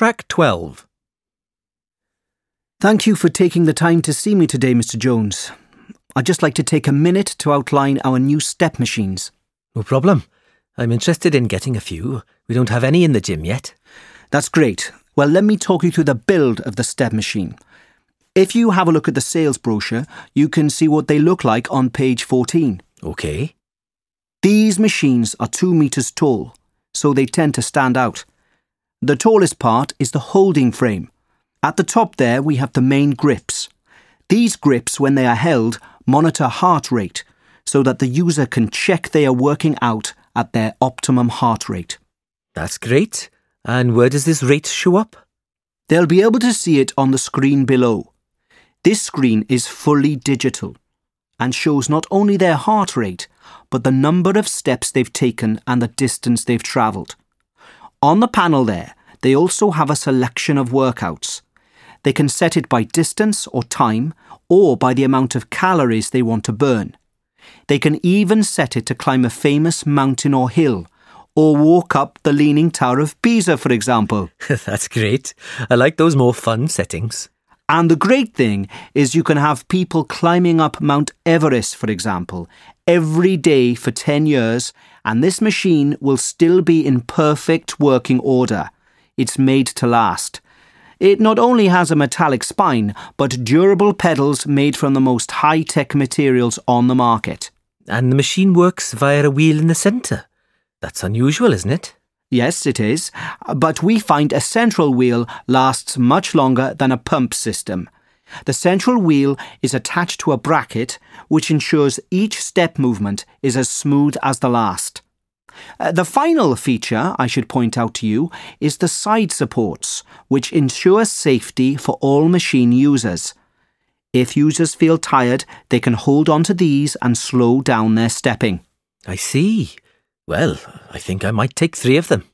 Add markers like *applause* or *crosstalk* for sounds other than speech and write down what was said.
Track 12. Thank you for taking the time to see me today, Mr. Jones. I'd just like to take a minute to outline our new step machines. No problem. I'm interested in getting a few. We don't have any in the gym yet. That's great. Well, let me talk you through the build of the step machine. If you have a look at the sales brochure, you can see what they look like on page 14. Okay. These machines are two metres tall, so they tend to stand out. The tallest part is the holding frame. At the top there, we have the main grips. These grips, when they are held, monitor heart rate so that the user can check they are working out at their optimum heart rate. That's great. And where does this rate show up? They'll be able to see it on the screen below. This screen is fully digital and shows not only their heart rate, but the number of steps they've taken and the distance they've travelled. On the panel there, they also have a selection of workouts. They can set it by distance or time, or by the amount of calories they want to burn. They can even set it to climb a famous mountain or hill, or walk up the Leaning Tower of Pisa, for example. *laughs* That's great. I like those more fun settings. And the great thing is you can have people climbing up Mount Everest, for example, every day for 10 years, and this machine will still be in perfect working order. It's made to last. It not only has a metallic spine, but durable pedals made from the most high tech materials on the market. And the machine works via a wheel in the centre. That's unusual, isn't it? Yes, it is, but we find a central wheel lasts much longer than a pump system. The central wheel is attached to a bracket which ensures each step movement is as smooth as the last. Uh, the final feature I should point out to you is the side supports, which ensure safety for all machine users. If users feel tired, they can hold on to these and slow down their stepping. I see. Well, I think I might take three of them.